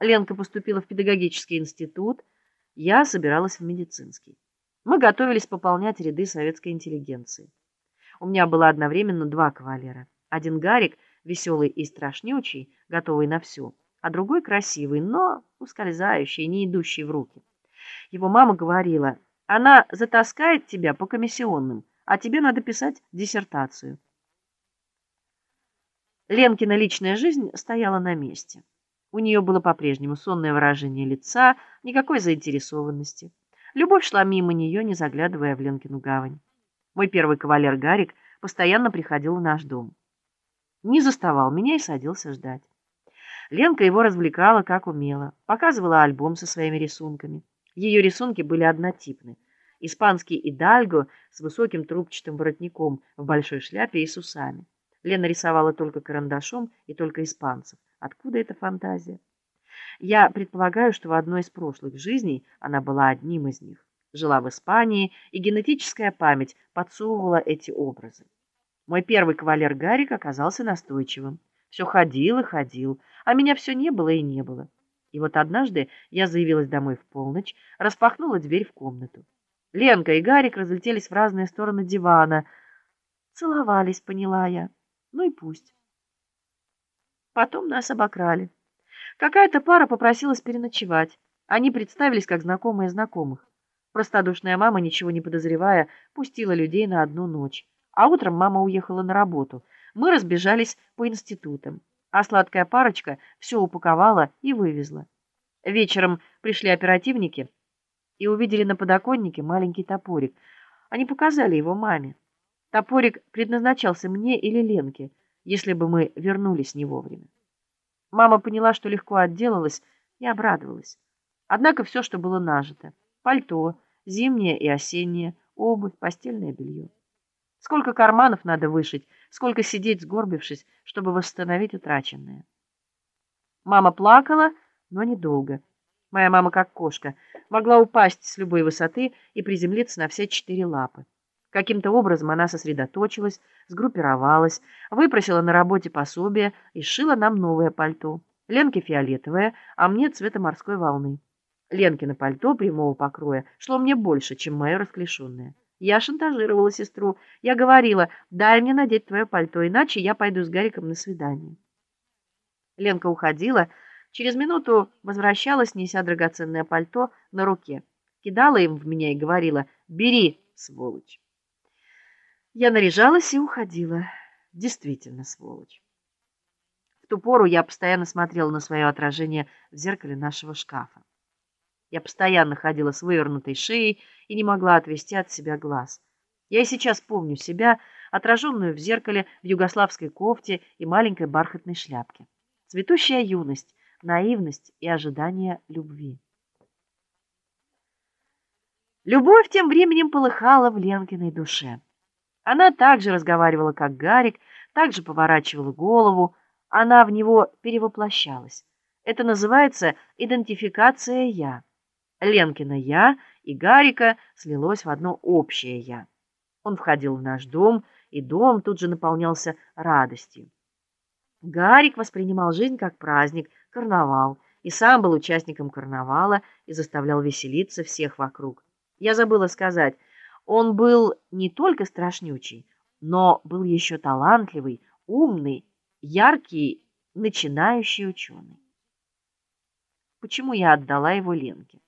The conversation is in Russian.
Ленка поступила в педагогический институт, я собиралась в медицинский. Мы готовились пополнять ряды советской интеллигенции. У меня было одновременно два кавалера. Один Гарик, веселый и страшнючий, готовый на все, а другой красивый, но ускользающий, не идущий в руки. Его мама говорила, она затаскает тебя по комиссионным, а тебе надо писать диссертацию. Ленкина личная жизнь стояла на месте. У нее было по-прежнему сонное выражение лица, никакой заинтересованности. Любовь шла мимо нее, не заглядывая в Ленкину гавань. Мой первый кавалер Гарик постоянно приходил в наш дом. Не заставал меня и садился ждать. Ленка его развлекала, как умела, показывала альбом со своими рисунками. Ее рисунки были однотипны. Испанский идальго с высоким трубчатым воротником в большой шляпе и с усами. Лена рисовала только карандашом и только испанцев. Откуда эта фантазия? Я предполагаю, что в одной из прошлых жизней она была одним из них. Жила в Испании, и генетическая память подсовывала эти образы. Мой первый кавалер Гарик оказался настойчивым. Все ходил и ходил, а меня все не было и не было. И вот однажды я заявилась домой в полночь, распахнула дверь в комнату. Ленка и Гарик разлетелись в разные стороны дивана. Целовались, поняла я. Ну и пусть. Потом нас обокрали. Какая-то пара попросилась переночевать. Они представились как знакомые знакомых. Простодушная мама, ничего не подозревая, пустила людей на одну ночь. А утром мама уехала на работу. Мы разбежались по институтам. А сладкая парочка все упаковала и вывезла. Вечером пришли оперативники и увидели на подоконнике маленький топорик. Они показали его маме. Топорик предназначался мне или Ленке если бы мы вернулись не вовремя. Мама поняла, что легко отделалась, и обрадовалась. Однако все, что было нажито — пальто, зимнее и осеннее, обувь, постельное белье. Сколько карманов надо вышить, сколько сидеть сгорбившись, чтобы восстановить утраченное. Мама плакала, но недолго. Моя мама, как кошка, могла упасть с любой высоты и приземлиться на все четыре лапы. Каким-то образом она сосредоточилась, сгруппировалась, выпросила на работе пособие и сшила нам новое пальто. Ленке фиолетовое, а мне цвета морской волны. Ленкино пальто прямого покроя шло мне больше, чем мое расклешенное. Я шантажировала сестру. Я говорила, дай мне надеть твое пальто, иначе я пойду с Гариком на свидание. Ленка уходила. Через минуту возвращалась, неся драгоценное пальто на руке. Кидала им в меня и говорила, бери, сволочь. Я наряжалась и уходила. Действительно, сволочь. В ту пору я постоянно смотрела на свое отражение в зеркале нашего шкафа. Я постоянно ходила с вывернутой шеей и не могла отвести от себя глаз. Я и сейчас помню себя, отраженную в зеркале в югославской кофте и маленькой бархатной шляпке. Цветущая юность, наивность и ожидание любви. Любовь тем временем полыхала в Ленкиной душе. Она также разговаривала, как Гарик, также поворачивала голову, она в него перевоплощалась. Это называется идентификация «я». Ленкина «я» и Гарика слилось в одно общее «я». Он входил в наш дом, и дом тут же наполнялся радостью. Гарик воспринимал жизнь как праздник, карнавал, и сам был участником карнавала и заставлял веселиться всех вокруг. Я забыла сказать, он был не только страшнючий, но был еще талантливый, умный, яркий, начинающий ученый. Почему я отдала его Ленке?